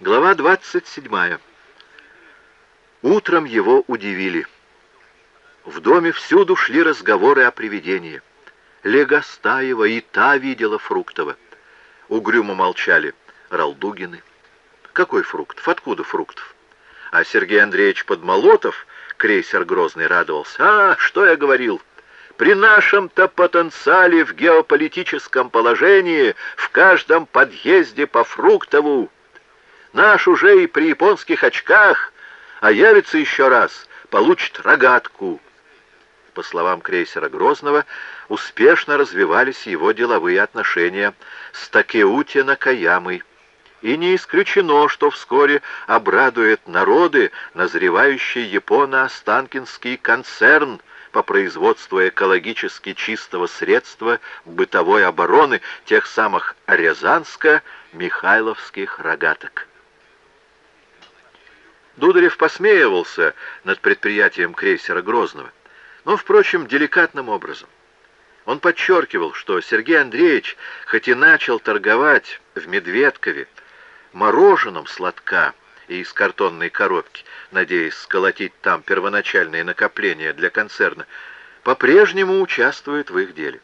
Глава 27. Утром его удивили. В доме всюду шли разговоры о привидении. Легостаева и та видела Фруктова. Угрюмо молчали Ралдугины. Какой Фруктов? Откуда Фруктов? А Сергей Андреевич Подмолотов, крейсер Грозный, радовался. А, что я говорил? При нашем-то потенциале в геополитическом положении в каждом подъезде по Фруктову наш уже и при японских очках, а явится еще раз, получит рогатку. По словам крейсера Грозного, успешно развивались его деловые отношения с Такеути Накаямой, и не исключено, что вскоре обрадует народы назревающий японо-останкинский концерн по производству экологически чистого средства бытовой обороны тех самых Рязанско-Михайловских рогаток. Дударев посмеивался над предприятием крейсера Грозного, но, впрочем, деликатным образом. Он подчеркивал, что Сергей Андреевич, хоть и начал торговать в Медведкове мороженым сладка и из картонной коробки, надеясь сколотить там первоначальные накопления для концерна, по-прежнему участвует в их деле.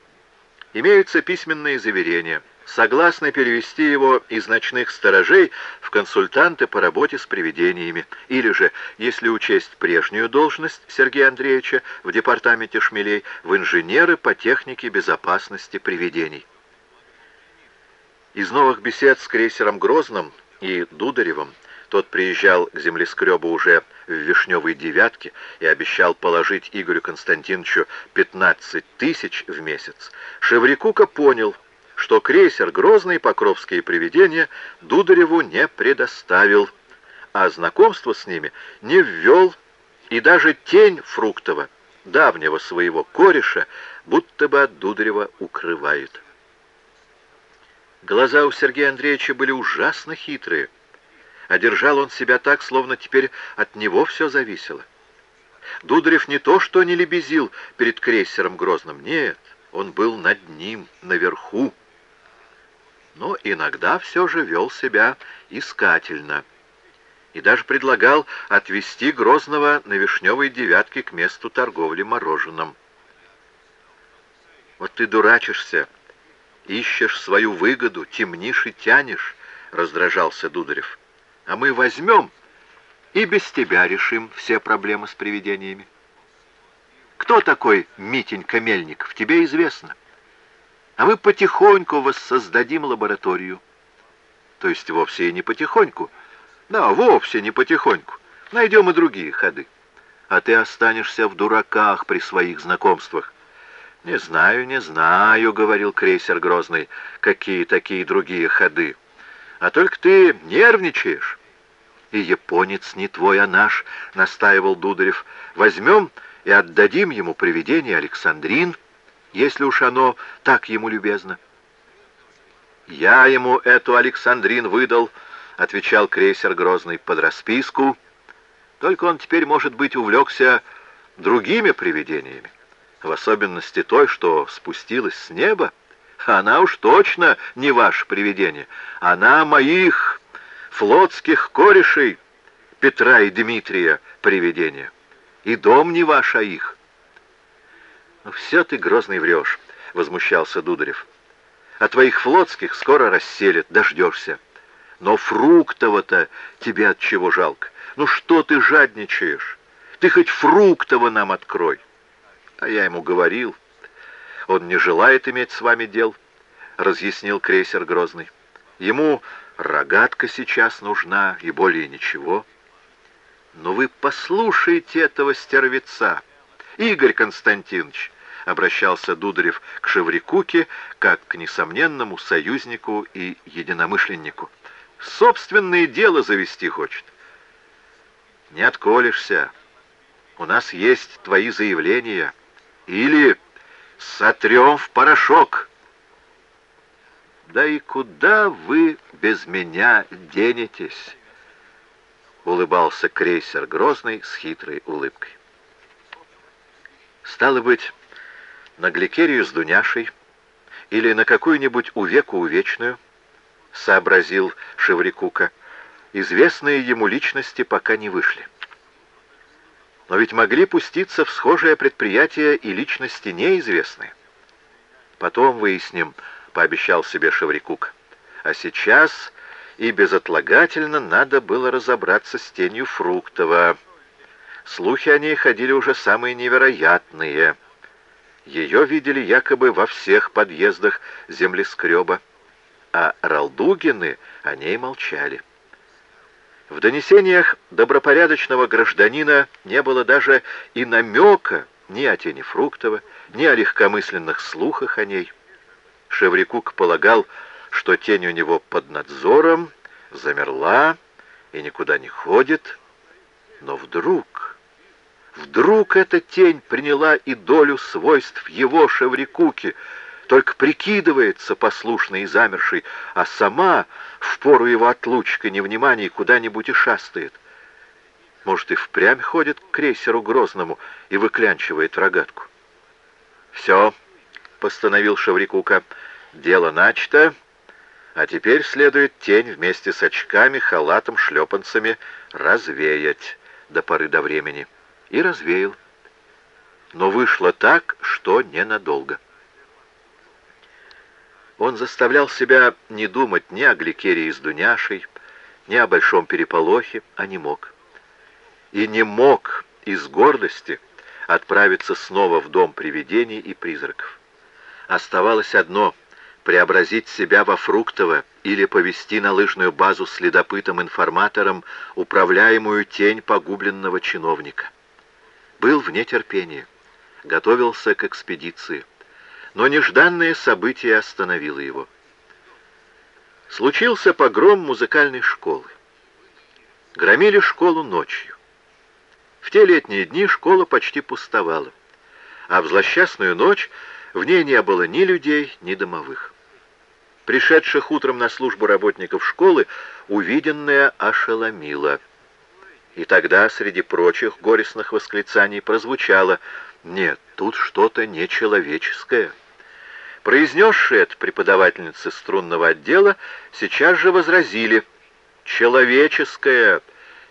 Имеются письменные заверения – согласны перевести его из ночных сторожей в консультанты по работе с привидениями, или же, если учесть прежнюю должность Сергея Андреевича в департаменте шмелей, в инженеры по технике безопасности привидений. Из новых бесед с крейсером Грозным и Дударевым тот приезжал к землескребу уже в «Вишневой девятке» и обещал положить Игорю Константиновичу 15 тысяч в месяц. Шеврикука понял, что крейсер «Грозный» Покровские привидения Дудареву не предоставил, а знакомство с ними не ввел, и даже тень Фруктова, давнего своего кореша, будто бы от Дударева укрывает. Глаза у Сергея Андреевича были ужасно хитрые, а держал он себя так, словно теперь от него все зависело. Дударев не то что не лебезил перед крейсером Грозным, нет, он был над ним, наверху, но иногда все же вел себя искательно и даже предлагал отвезти Грозного на Вишневой девятке к месту торговли мороженым. «Вот ты дурачишься, ищешь свою выгоду, темнишь и тянешь», — раздражался Дударев. «А мы возьмем и без тебя решим все проблемы с привидениями. Кто такой Митенька Мельников, тебе известно» а мы потихоньку воссоздадим лабораторию. То есть вовсе и не потихоньку. Да, вовсе не потихоньку. Найдем и другие ходы. А ты останешься в дураках при своих знакомствах. «Не знаю, не знаю», — говорил крейсер Грозный, — «какие такие другие ходы. А только ты нервничаешь». «И японец не твой, а наш», — настаивал Дударев. «Возьмем и отдадим ему привидение Александрин» если уж оно так ему любезно. «Я ему эту Александрин выдал», — отвечал крейсер Грозный, — «под расписку. Только он теперь, может быть, увлекся другими привидениями, в особенности той, что спустилась с неба. Она уж точно не ваше привидение. Она моих флотских корешей, Петра и Дмитрия, привидение. И дом не ваш, а их». «Ну, «Все ты, Грозный, врешь», — возмущался Дударев. «А твоих флотских скоро расселят, дождешься. Но Фруктова-то тебе от чего жалко? Ну что ты жадничаешь? Ты хоть Фруктова нам открой». А я ему говорил. «Он не желает иметь с вами дел», — разъяснил крейсер Грозный. «Ему рогатка сейчас нужна, и более ничего». «Но вы послушайте этого стервеца, Игорь Константинович обращался Дударев к Шеврикуке как к несомненному союзнику и единомышленнику. Собственное дело завести хочет. Не отколешься. У нас есть твои заявления. Или сотрем в порошок. Да и куда вы без меня денетесь? Улыбался крейсер Грозный с хитрой улыбкой. Стало быть, на гликерию с Дуняшей или на какую-нибудь увеку увечную, сообразил Шеврикука. известные ему личности пока не вышли. Но ведь могли пуститься в схожее предприятие и личности неизвестные. Потом выясним, пообещал себе Шеврикук. А сейчас и безотлагательно надо было разобраться с тенью Фруктова. Слухи о ней ходили уже самые невероятные. Ее видели якобы во всех подъездах землескреба, а Ралдугины о ней молчали. В донесениях добропорядочного гражданина не было даже и намека ни о тени Фруктова, ни о легкомысленных слухах о ней. Шеврикук полагал, что тень у него под надзором, замерла и никуда не ходит. Но вдруг, вдруг эта тень приняла и долю свойств его Шеврикуки, только прикидывается послушной и замершей, а сама в пору его отлучки невнимания куда-нибудь и шастает. Может, и впрямь ходит к крейсеру Грозному и выклянчивает рогатку. «Все», — постановил Шеврикука, — «дело начато, а теперь следует тень вместе с очками, халатом, шлепанцами развеять до поры до времени». И развеял. Но вышло так, что ненадолго. Он заставлял себя не думать ни о Гликерии с Дуняшей, ни о большом переполохе, а не мог. И не мог из гордости отправиться снова в дом привидений и призраков. Оставалось одно — преобразить себя во Фруктово или повести на лыжную базу следопытом-информатором управляемую тень погубленного чиновника. Вне терпения, готовился к экспедиции, но нежданное событие остановило его. Случился погром музыкальной школы. Громили школу ночью. В те летние дни школа почти пустовала, а в злосчастную ночь в ней не было ни людей, ни домовых. Пришедших утром на службу работников школы увиденное ошеломило. И тогда среди прочих горестных восклицаний прозвучало «Нет, тут что-то нечеловеческое». Произнесшие это преподавательницы струнного отдела сейчас же возразили «Человеческое!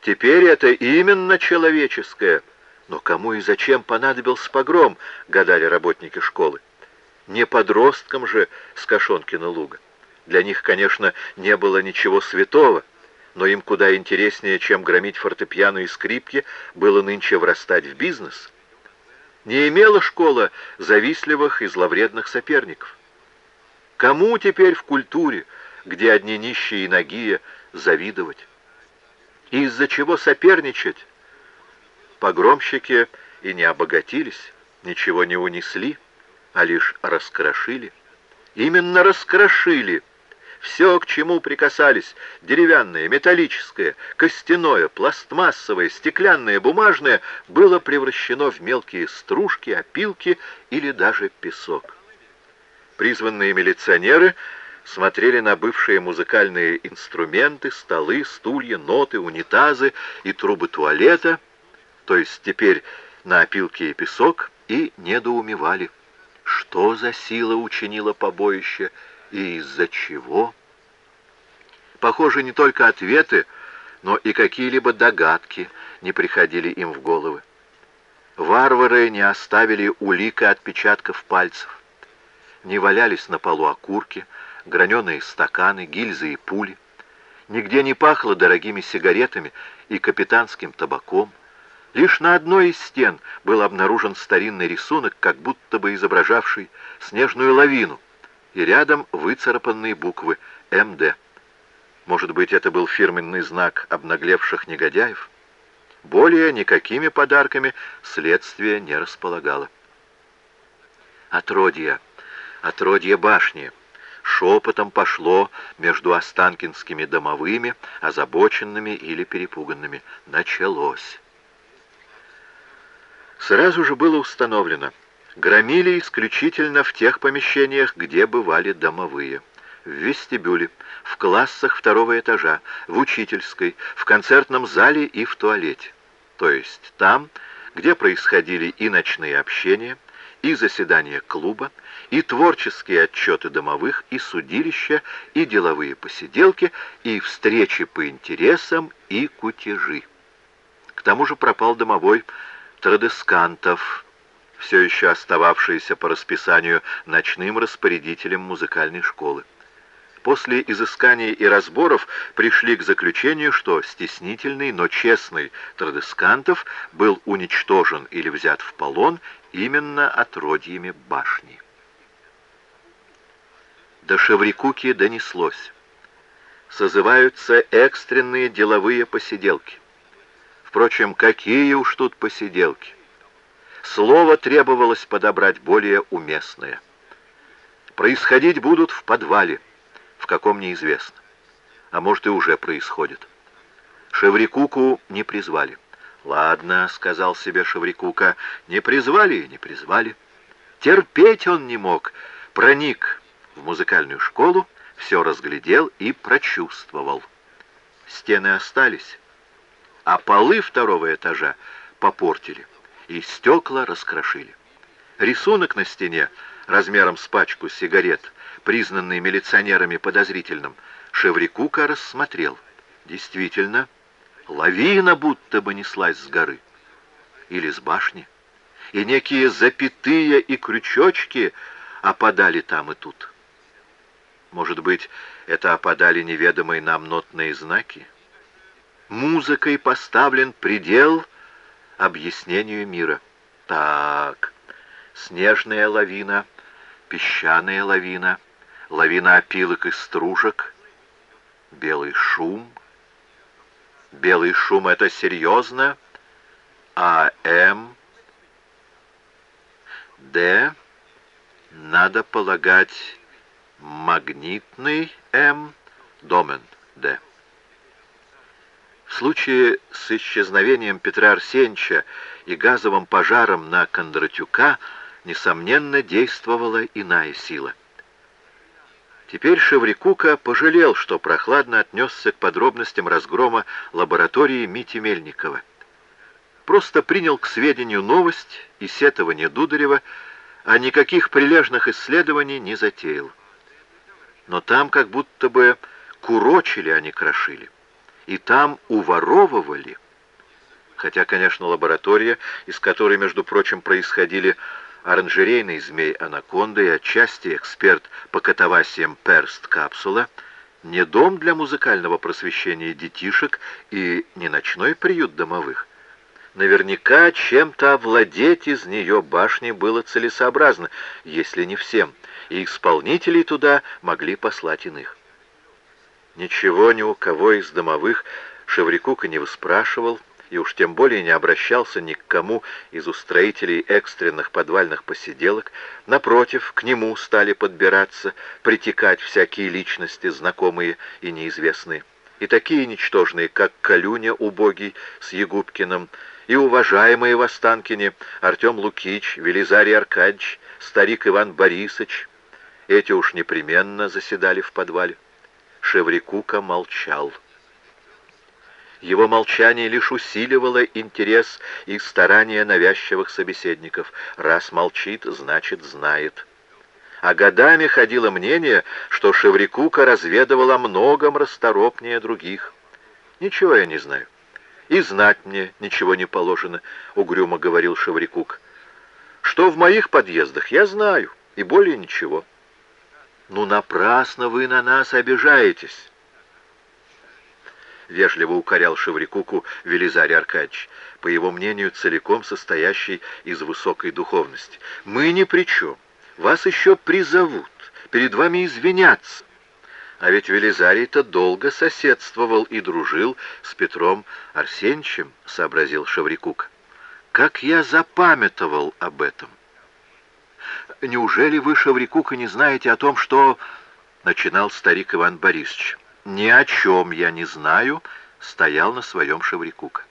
Теперь это именно человеческое. Но кому и зачем понадобился погром, гадали работники школы. Не подросткам же с Кашонкина луга. Для них, конечно, не было ничего святого, но им куда интереснее, чем громить фортепиано и скрипки, было нынче врастать в бизнес. Не имела школа завистливых и зловредных соперников. Кому теперь в культуре, где одни нищие и нагие, завидовать? Из-за чего соперничать? Погромщики и не обогатились, ничего не унесли, а лишь раскрошили. Именно раскрошили все, к чему прикасались, деревянное, металлическое, костяное, пластмассовое, стеклянное, бумажное, было превращено в мелкие стружки, опилки или даже песок. Призванные милиционеры смотрели на бывшие музыкальные инструменты, столы, стулья, ноты, унитазы и трубы туалета, то есть теперь на опилки и песок, и недоумевали, что за сила учинила побоище и из-за чего. Похоже, не только ответы, но и какие-либо догадки не приходили им в головы. Варвары не оставили улика отпечатков пальцев. Не валялись на полу окурки, граненые стаканы, гильзы и пули. Нигде не пахло дорогими сигаретами и капитанским табаком. Лишь на одной из стен был обнаружен старинный рисунок, как будто бы изображавший снежную лавину, и рядом выцарапанные буквы «МД». Может быть, это был фирменный знак обнаглевших негодяев? Более никакими подарками следствие не располагало. Отродье, отродье башни — шепотом пошло между останкинскими домовыми, озабоченными или перепуганными. Началось. Сразу же было установлено, громили исключительно в тех помещениях, где бывали домовые. В вестибюле, в классах второго этажа, в учительской, в концертном зале и в туалете. То есть там, где происходили и ночные общения, и заседания клуба, и творческие отчеты домовых, и судилища, и деловые посиделки, и встречи по интересам, и кутежи. К тому же пропал домовой Традескантов, все еще остававшийся по расписанию ночным распорядителем музыкальной школы. После изысканий и разборов пришли к заключению, что стеснительный, но честный Традескантов был уничтожен или взят в полон именно отродьями башни. До Шеврикуки донеслось. Созываются экстренные деловые посиделки. Впрочем, какие уж тут посиделки. Слово требовалось подобрать более уместное. Происходить будут в подвале, в каком неизвестно. А может и уже происходит. Шеврикуку не призвали. «Ладно», — сказал себе Шеврикука, — «не призвали и не призвали». Терпеть он не мог, проник в музыкальную школу, все разглядел и прочувствовал. Стены остались, а полы второго этажа попортили, и стекла раскрошили. Рисунок на стене размером с пачку сигарет, признанный милиционерами подозрительным, Шеврикука рассмотрел. Действительно, лавина будто бы неслась с горы или с башни, и некие запятые и крючочки опадали там и тут. Может быть, это опадали неведомые нам нотные знаки? Музыкой поставлен предел объяснению мира. Так, снежная лавина, песчаная лавина, лавина опилок и стружек, белый шум — Белый шум — это серьезно. А М... Д... Надо полагать, магнитный М... Домен Д. Случае с исчезновением Петра Арсеньевича и газовым пожаром на Кондратюка, несомненно, действовала иная сила — Теперь Шеврикука пожалел, что прохладно отнесся к подробностям разгрома лаборатории Мити Мельникова. Просто принял к сведению новость и сетование Дударева, а никаких прилежных исследований не затеял. Но там как будто бы курочили, а не крошили. И там уворовывали. Хотя, конечно, лаборатория, из которой, между прочим, происходили оранжерейный змей-анаконда и отчасти эксперт по катавасиям перст-капсула, не дом для музыкального просвещения детишек и не ночной приют домовых. Наверняка чем-то овладеть из нее башни было целесообразно, если не всем, и исполнителей туда могли послать иных. Ничего ни у кого из домовых Шеврикука не выспрашивал, и уж тем более не обращался ни к кому из устроителей экстренных подвальных посиделок. Напротив, к нему стали подбираться, притекать всякие личности, знакомые и неизвестные. И такие ничтожные, как Калюня убогий с Егубкиным, и уважаемые в Останкине Артем Лукич, Велизарий Аркадьевич, старик Иван Борисович. Эти уж непременно заседали в подвале. Шеврикука молчал. Его молчание лишь усиливало интерес и старания навязчивых собеседников. Раз молчит, значит знает. А годами ходило мнение, что Шеврикука разведывал о многом расторопнее других. «Ничего я не знаю. И знать мне ничего не положено», — угрюмо говорил Шеврикук. «Что в моих подъездах, я знаю, и более ничего». «Ну, напрасно вы на нас обижаетесь» вежливо укорял Шеврикуку Велизарий Аркадьевич, по его мнению, целиком состоящий из высокой духовности. «Мы ни при чем. Вас еще призовут, перед вами извиняться». А ведь Велизарий-то долго соседствовал и дружил с Петром Арсеньевичем, сообразил Шеврикук. Как я запамятовал об этом. Неужели вы, Шеврикука, не знаете о том, что... Начинал старик Иван Борисович. «Ни о чем я не знаю», — стоял на своем Шеврикук.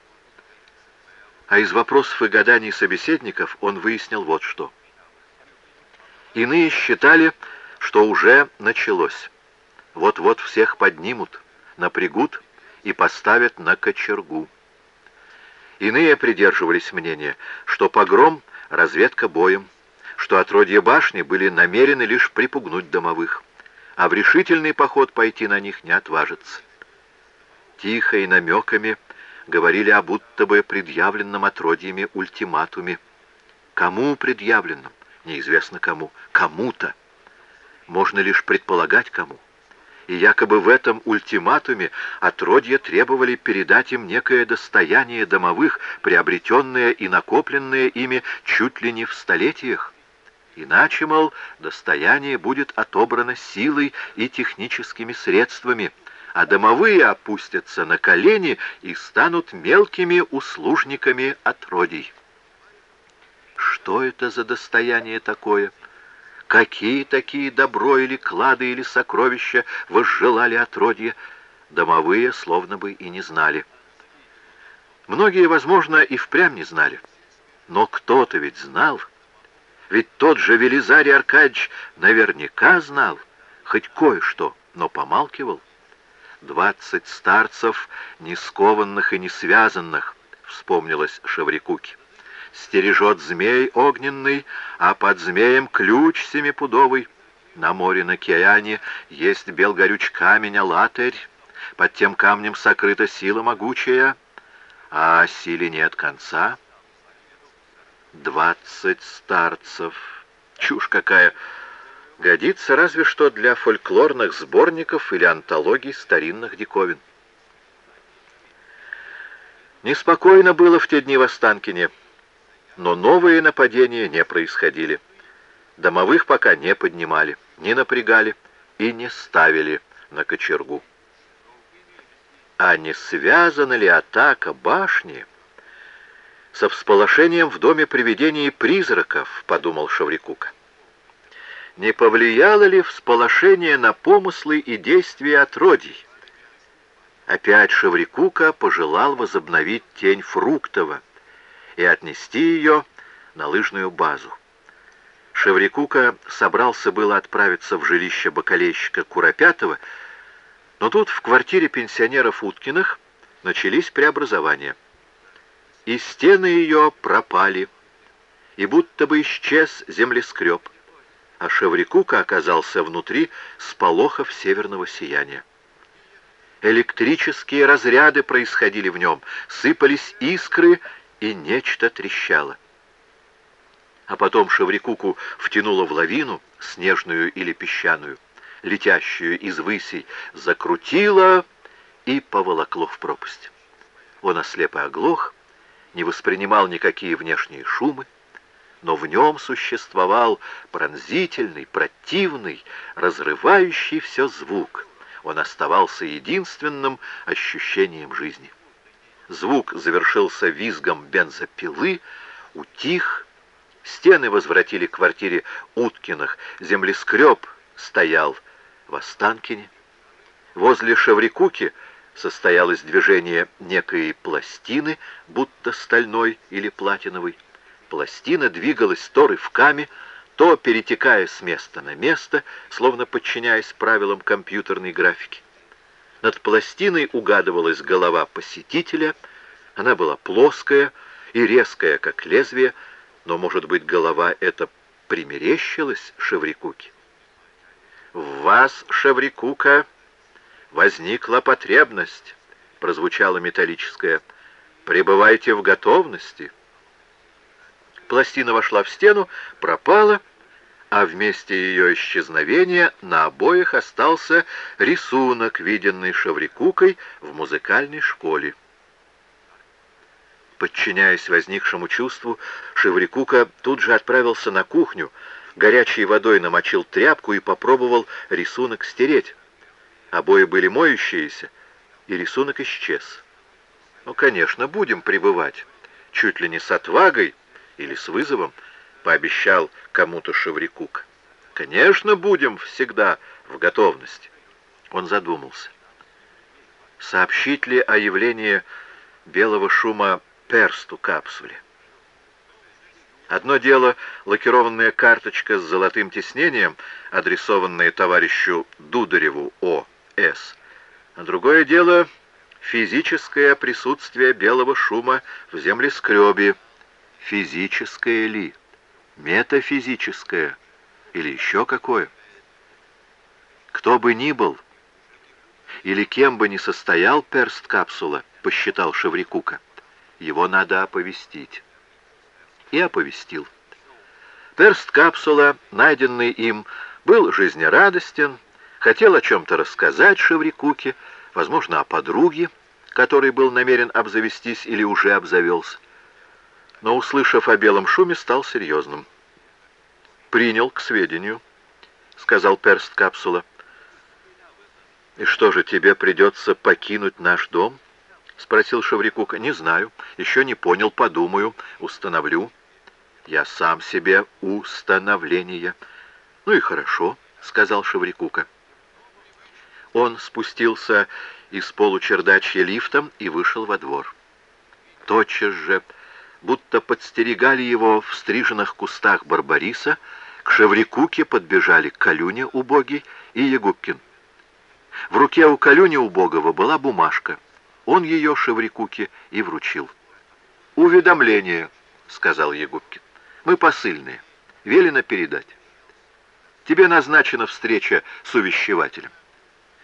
А из вопросов и гаданий собеседников он выяснил вот что. Иные считали, что уже началось. Вот-вот всех поднимут, напрягут и поставят на кочергу. Иные придерживались мнения, что погром — разведка боем, что отродья башни были намерены лишь припугнуть домовых, а в решительный поход пойти на них не отважится. Тихо и намеками говорили о будто бы предъявленном отродьями ультиматуме. Кому предъявленном? Неизвестно кому. Кому-то. Можно лишь предполагать, кому. И якобы в этом ультиматуме отродья требовали передать им некое достояние домовых, приобретенное и накопленное ими чуть ли не в столетиях. Иначе, мол, достояние будет отобрано силой и техническими средствами, а домовые опустятся на колени и станут мелкими услужниками отродий. Что это за достояние такое? Какие такие добро или клады или сокровища возжелали отродье? Домовые словно бы и не знали. Многие, возможно, и впрямь не знали. Но кто-то ведь знал. Ведь тот же Велизарий Аркадьевич наверняка знал, хоть кое-что, но помалкивал. Двадцать старцев, не скованных и не связанных, вспомнилось Шеврикуке стережет змей огненный, а под змеем ключ семипудовый. На море на Киане есть белгорюч камень Алатырь, под тем камнем сокрыта сила могучая, а силе нет конца. Двадцать старцев. Чушь какая! Годится разве что для фольклорных сборников или антологий старинных диковин. Неспокойно было в те дни в Останкине. Но новые нападения не происходили. Домовых пока не поднимали, не напрягали и не ставили на кочергу. А не связана ли атака башни со всполошением в доме привидений призраков, подумал Шаврикука. Не повлияло ли всполошение на помыслы и действия отродий? Опять Шаврикука пожелал возобновить тень Фруктова, и отнести ее на лыжную базу. Шеврикука собрался было отправиться в жилище бакалейщика Куропятова, но тут в квартире пенсионеров Уткиных начались преобразования. И стены ее пропали, и будто бы исчез землескреб, а Шеврикука оказался внутри сполохов северного сияния. Электрические разряды происходили в нем, сыпались искры и нечто трещало. А потом Шеврикуку втянуло в лавину, снежную или песчаную, летящую из высей, закрутило и поволокло в пропасть. Он ослеп и оглох, не воспринимал никакие внешние шумы, но в нем существовал пронзительный, противный, разрывающий все звук. Он оставался единственным ощущением жизни. Звук завершился визгом бензопилы, утих. Стены возвратили к квартире Уткиных. Землескреб стоял в Останкине. Возле Шеврикуки состоялось движение некой пластины, будто стальной или платиновой. Пластина двигалась то рывками, то перетекая с места на место, словно подчиняясь правилам компьютерной графики. Над пластиной угадывалась голова посетителя. Она была плоская и резкая, как лезвие, но, может быть, голова эта примерещилась Шеврикуке. «В вас, Шеврикука, возникла потребность», — прозвучала металлическая. «Пребывайте в готовности». Пластина вошла в стену, пропала, — а вместе ее исчезновения на обоих остался рисунок, виденный Шеврикукой в музыкальной школе. Подчиняясь возникшему чувству, Шеврикука тут же отправился на кухню, горячей водой намочил тряпку и попробовал рисунок стереть. Обои были моющиеся, и рисунок исчез. Ну, конечно, будем пребывать, чуть ли не с отвагой или с вызовом, пообещал кому-то Шеврикук. «Конечно, будем всегда в готовности». Он задумался. Сообщить ли о явлении белого шума персту капсуле? Одно дело — лакированная карточка с золотым тиснением, адресованная товарищу Дудареву О.С. А другое дело — физическое присутствие белого шума в землескребе. Физическое ли? метафизическое или еще какое. Кто бы ни был, или кем бы ни состоял перст капсула, посчитал Шеврикука, его надо оповестить. И оповестил. Перст капсула, найденный им, был жизнерадостен, хотел о чем-то рассказать Шеврикуке, возможно, о подруге, который был намерен обзавестись или уже обзавелся. Но, услышав о белом шуме, стал серьезным. «Принял к сведению», — сказал перст капсула. «И что же, тебе придется покинуть наш дом?» — спросил Шаврикука. «Не знаю. Еще не понял. Подумаю. Установлю». «Я сам себе установление». «Ну и хорошо», — сказал Шаврикука. Он спустился из получердачья лифтом и вышел во двор. Тотчас же, будто подстерегали его в стриженных кустах Барбариса, к Шеврикуке подбежали Калюня убогий и Ягубкин. В руке у Калюни убогого была бумажка. Он ее Шеврикуке и вручил. «Уведомление», — сказал Ягубкин. «Мы посыльные. Велено передать. Тебе назначена встреча с увещевателем.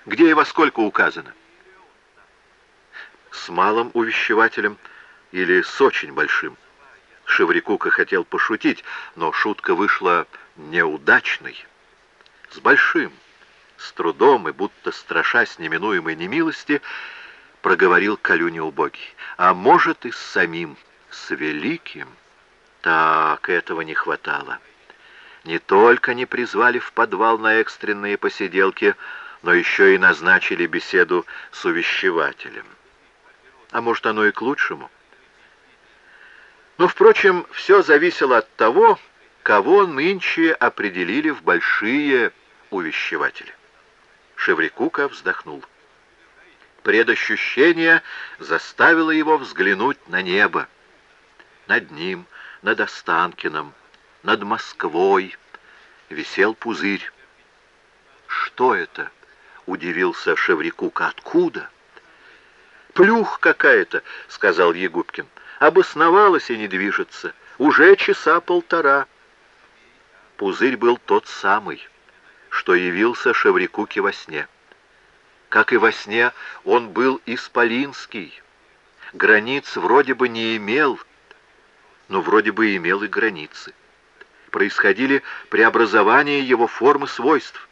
Где и во сколько указано?» «С малым увещевателем или с очень большим?» Шеврикука хотел пошутить, но шутка вышла неудачной. «С большим» с трудом и будто страшась неминуемой немилости, проговорил Калюня убогий. А может и с самим, с великим. Так, этого не хватало. Не только не призвали в подвал на экстренные посиделки, но еще и назначили беседу с увещевателем. А может, оно и к лучшему. Но, впрочем, все зависело от того, кого нынче определили в большие увещеватели. Шеврикука вздохнул. Предощущение заставило его взглянуть на небо. Над ним, над Останкиным, над Москвой висел пузырь. «Что это?» — удивился Шеврикука. «Откуда?» «Плюх какая-то», — сказал Егубкин. «Обосновалась и не движется. Уже часа полтора». Пузырь был тот самый что явился Шеврикуке во сне. Как и во сне, он был исполинский. Границ вроде бы не имел, но вроде бы имел и границы. Происходили преобразования его формы свойств.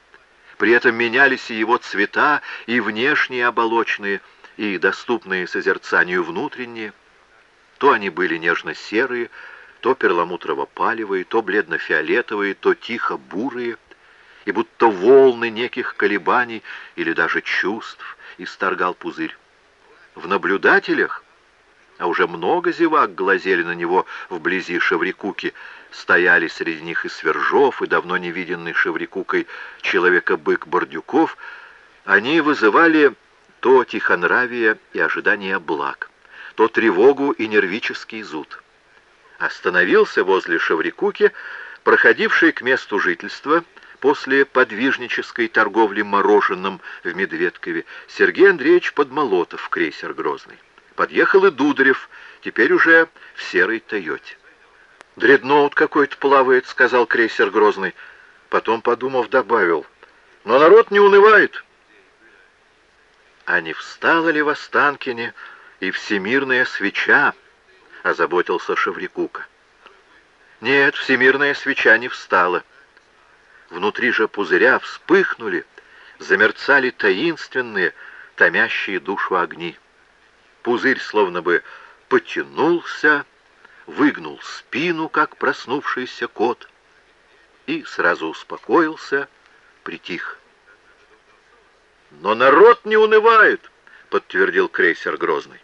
При этом менялись и его цвета, и внешние оболочные, и доступные созерцанию внутренние. То они были нежно-серые, то перламутрово-палевые, то бледно-фиолетовые, то тихо-бурые и будто волны неких колебаний или даже чувств исторгал пузырь. В наблюдателях, а уже много зевак глазели на него вблизи Шеврикуки, стояли среди них и Свержов, и давно невиденный Шеврикукой человека-бык Бордюков, они вызывали то тихонравие и ожидание благ, то тревогу и нервический зуд. Остановился возле Шеврикуки, проходивший к месту жительства, После подвижнической торговли мороженым в Медведкове Сергей Андреевич Подмолотов, крейсер «Грозный». Подъехал и Дударев, теперь уже в серой «Тойоте». «Дредноут какой-то плавает», — сказал крейсер «Грозный». Потом, подумав, добавил, «Но народ не унывает». «А не встала ли в Останкине и всемирная свеча?» — озаботился Шеврикука. «Нет, всемирная свеча не встала». Внутри же пузыря вспыхнули, замерцали таинственные, томящие душу огни. Пузырь словно бы потянулся, выгнул спину, как проснувшийся кот, и сразу успокоился, притих. «Но народ не унывает!» — подтвердил крейсер Грозный.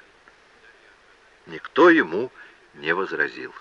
Никто ему не возразил.